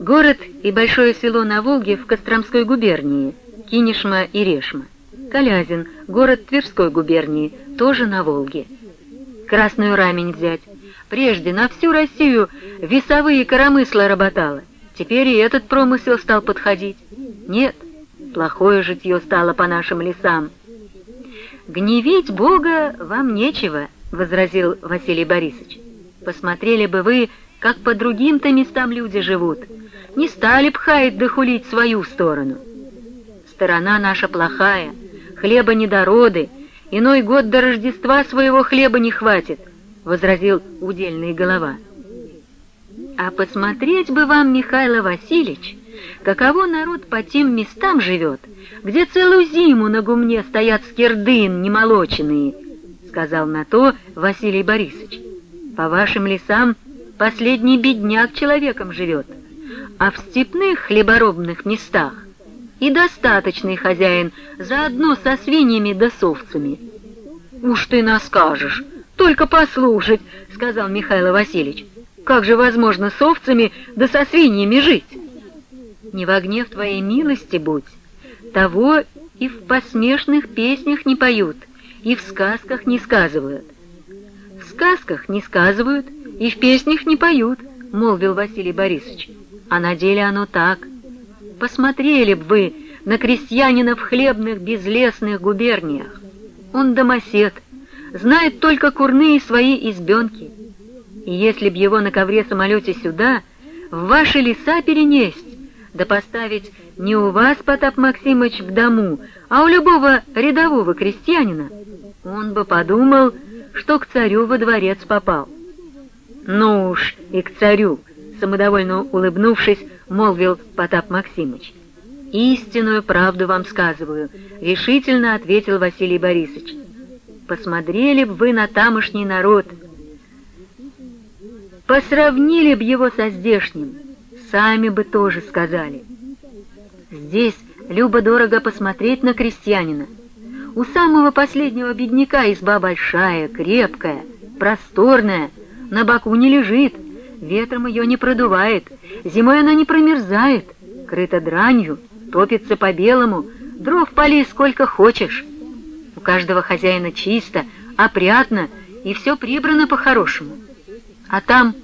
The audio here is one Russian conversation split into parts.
Город и большое село на Волге в Костромской губернии, Кинешма и Решма. Калязин, город Тверской губернии, тоже на Волге. Красную рамень взять. Прежде на всю Россию весовые коромысла работала. Теперь и этот промысел стал подходить. Нет, плохое житье стало по нашим лесам. «Гневить Бога вам нечего», — возразил Василий Борисович. «Посмотрели бы вы, как по другим-то местам люди живут. Не стали б хаять да хулить свою сторону. Сторона наша плохая, хлеба недороды, иной год до Рождества своего хлеба не хватит», — возразил удельный голова. «А посмотреть бы вам, Михаил Васильевич, каково народ по тем местам живет, где целую зиму на гумне стоят скирдын немолоченные», — сказал на то Василий Борисович. «По вашим лесам последний бедняк человеком живет, а в степных хлеборобных местах и достаточный хозяин заодно со свиньями да совцами». «Уж ты нас скажешь, только послушать», — сказал Михаил Васильевич. «Как же возможно с овцами да со свиньями жить?» «Не в гнев твоей милости будь, того и в посмешных песнях не поют, и в сказках не сказывают». «В сказках не сказывают, и в песнях не поют», — молвил Василий Борисович. «А на деле оно так. Посмотрели б вы на крестьянина в хлебных безлесных губерниях. Он домосед, знает только курные свои избенки. И если б его на ковре-самолете сюда, в ваши леса перенесть, да поставить не у вас, Потап Максимыч, в дому, а у любого рядового крестьянина, он бы подумал, что к царю во дворец попал. «Ну уж и к царю», — самодовольно улыбнувшись, молвил Потап Максимыч. «Истинную правду вам сказываю», — решительно ответил Василий Борисович. «Посмотрели б вы на тамошний народ, посравнили б его со здешним, сами бы тоже сказали. Здесь любо-дорого посмотреть на крестьянина. У самого последнего бедняка изба большая, крепкая, просторная, на боку не лежит, ветром ее не продувает, зимой она не промерзает, крыта дранью, топится по-белому, дров пали сколько хочешь. У каждого хозяина чисто, опрятно и все прибрано по-хорошему. А там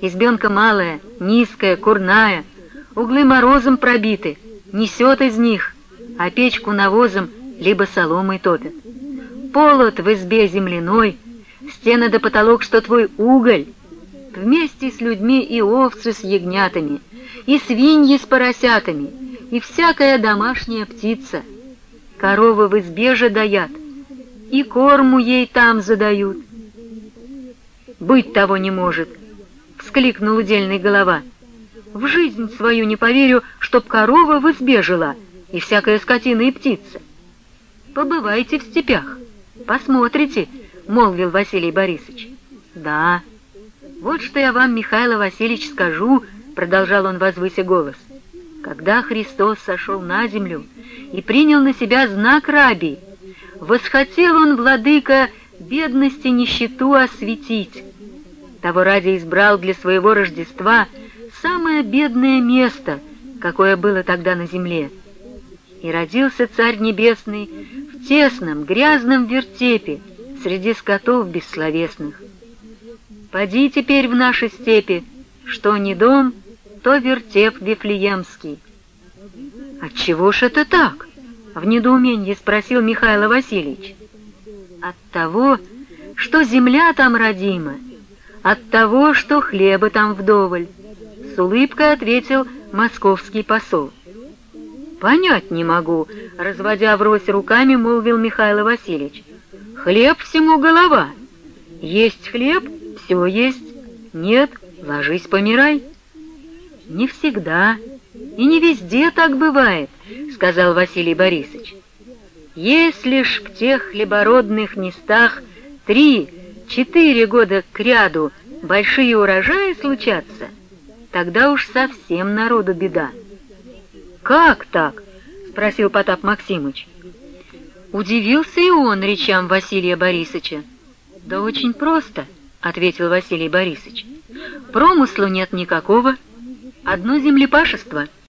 избенка малая, низкая, курная, углы морозом пробиты, несет из них, а печку навозом либо соломой топят. Полот в избе земляной, стены до потолок, что твой уголь, вместе с людьми и овцы с ягнятами, и свиньи с поросятами, и всякая домашняя птица. Коровы в избе же даят, и корму ей там задают. Быть того не может, — вскликнул удельный голова. В жизнь свою не поверю, чтоб корова в избе жила, и всякая скотина и птица. Побывайте в степях, посмотрите, — молвил Василий Борисович. Да, вот что я вам, Михаил Васильевич, скажу, — продолжал он, возвыся голос. Когда Христос сошел на землю и принял на себя знак раби, восхотел он, владыка, бедности нищету осветить. Того ради избрал для своего Рождества самое бедное место, какое было тогда на земле. И родился Царь Небесный в тесном, грязном вертепе, среди скотов бессловесных. Поди теперь в наши степи, что не дом, то вертеп Вифлеемский. Отчего ж это так? В недоумении спросил Михаил Васильевич. От того, что земля там родима, от того, что хлеба там вдоволь, с улыбкой ответил московский посол. «Понять не могу», — разводя врозь руками, молвил Михаил Васильевич. Хлеб всему голова. Есть хлеб, все есть. Нет, ложись, помирай. Не всегда и не везде так бывает, сказал Василий Борисович. Если ж в тех хлебородных местах три-четыре года кряду большие урожаи случатся, тогда уж совсем народу беда. «Как так?» — спросил Потап Максимыч. Удивился и он речам Василия Борисовича. «Да очень просто», — ответил Василий Борисович. Промыслу нет никакого, одно землепашество —